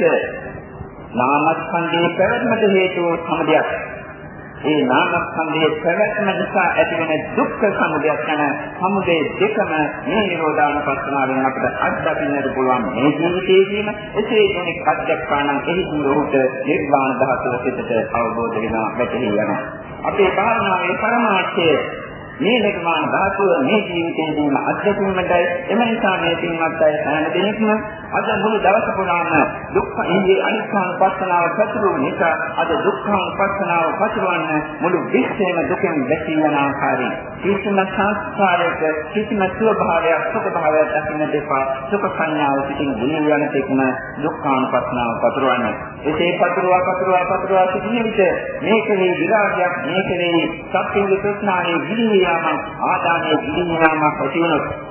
නාමස්කන්ධයේ පැවැත්මට හේතුව සමුදයක්. ඒ නාමස්කන්ධයේ පැවැත්ම නිසා ඇතිවෙන දුක්ඛ සමුදයක් යන සමුදේ දෙකම මේ නිරෝධානුපස්සනාවෙන් අපිට අත්දකින්නට පුළුවන්. මේ ජීවිතයේදීම එසේ කෙනෙක් අත්දැක්කා නම් එහිදී ඔහුට නිර්වාණ ධාතුව සිතට අවබෝධ වෙනවා, වැටහි යනවා. අපේ භාවනාවේ පරමාර්ථය මේ නිර්මාණ ධාතුව මේ ජීවිතේදීම අත්දැකීමටයි. එම නිසා මේ පින්වත් අය සෑම දිනකම අද මුළු දවස පුරාම දුක්ඛ ඉන්දිය අනිත්‍යනුපස්සනාව පැතුරු නිසා අද දුක්ඛානුපස්සනාව පතුරවන්න මුළු විශ්වයම දුකෙන් වැසී යන ආකාරයෙන් කිසිම සංස්කාරයක කිසිම ස්වභාවයක් සුඛ භාවයක් දකින්න දෙපා. සුඛ සංඥාව පිටින් ගිනින යන තෙක්ම දුක්ඛානුපස්සනාව පතුරවන්න එසේ පතුරවා පතුරවා පතුරවා සිටින විට මේකේ විරාගයක් මේකේ සත්‍යයේ ප්‍රඥාවේ ගිනින යාම ආදානයේ ගිනින යාම ඇති වෙනවා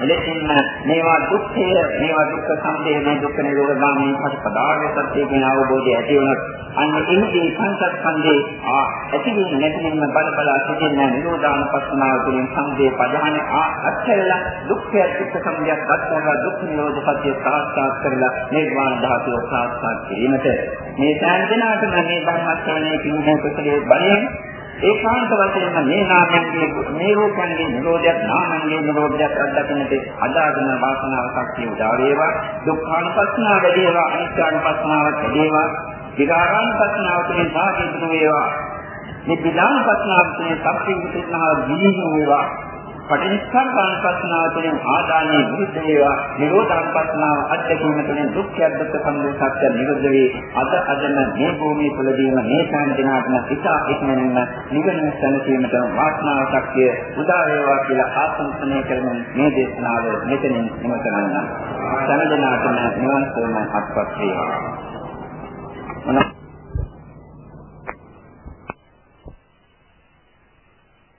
එලෙසින්ම මේවා දුක්ඛය මේවා දුක්ඛ සමුදය මේ දුක්ඛ නිරෝධ ගාමී පටිපදාර්ය සත්‍ය කියන අවබෝධය ඇති වුණොත් අන්න එහිදී සංසත්ඛන්දේ ආ ඇතිවීම නැතිවීම බල බලා සිටින නිරෝධානුපස්සනාව තුළින් සමුදය පදහන ආ අත්හැරලා දුක්ඛය දුක්ඛ සමුදයක් අත්හැරලා දුක්ඛ නිරෝධ සත්‍ය සාක්ෂාත් කරලා නිර්වාණ ධාතුව සාක්ෂාත් කිරීමට මේ සෑම දිනකටම මේ ධර්මස්කරණය කිරීමේ කුසලයේ බලයෙන් ඒකාන්ත වශයෙන්ම මේ නාමයන්ගේ මේ රූපයන්ගේ නිරෝධයක් නාමයන්ගේ නිරෝධයක් අත්දකින්නට අදාගෙන වාසනාව ශක්තිය උදා වේවා. දුක්ඛානුපස්සනාව වැඩි වේවා අනිත්‍යානුපස්සනාව වැඩි වේවා. විකාරානුපස්සනාව තුළින් සාධිත වේවා. මේ විදානුපස්සනාව තුළින් සත්‍ය විසුද්ධියව විලිහිම වේවා. පටිච්චසමුප්පාදපස්නාව තුළින් ආදානයේ විරුද්ධ වේවා නිරෝධාපස්නාව අධ්‍යක්ෂණය තුළින් දුක්ඛ දුක්ඛ සමුදය සත්‍ය නිරුද්ධ වේ අද අදම මේ භූමිය තුළදීම මේ සෑම දිනකටම ඉතා ඉක්මනින්ම නිවන සැනසීමට වාසනාව ශක්තිය උදා වේවා කියලා ආශංසනය කරමින් මේ දේශනාව මෙතනින් නිම කරන්න. සෑම දිනකටම නිවන් සුවම අත්පත් වේවා.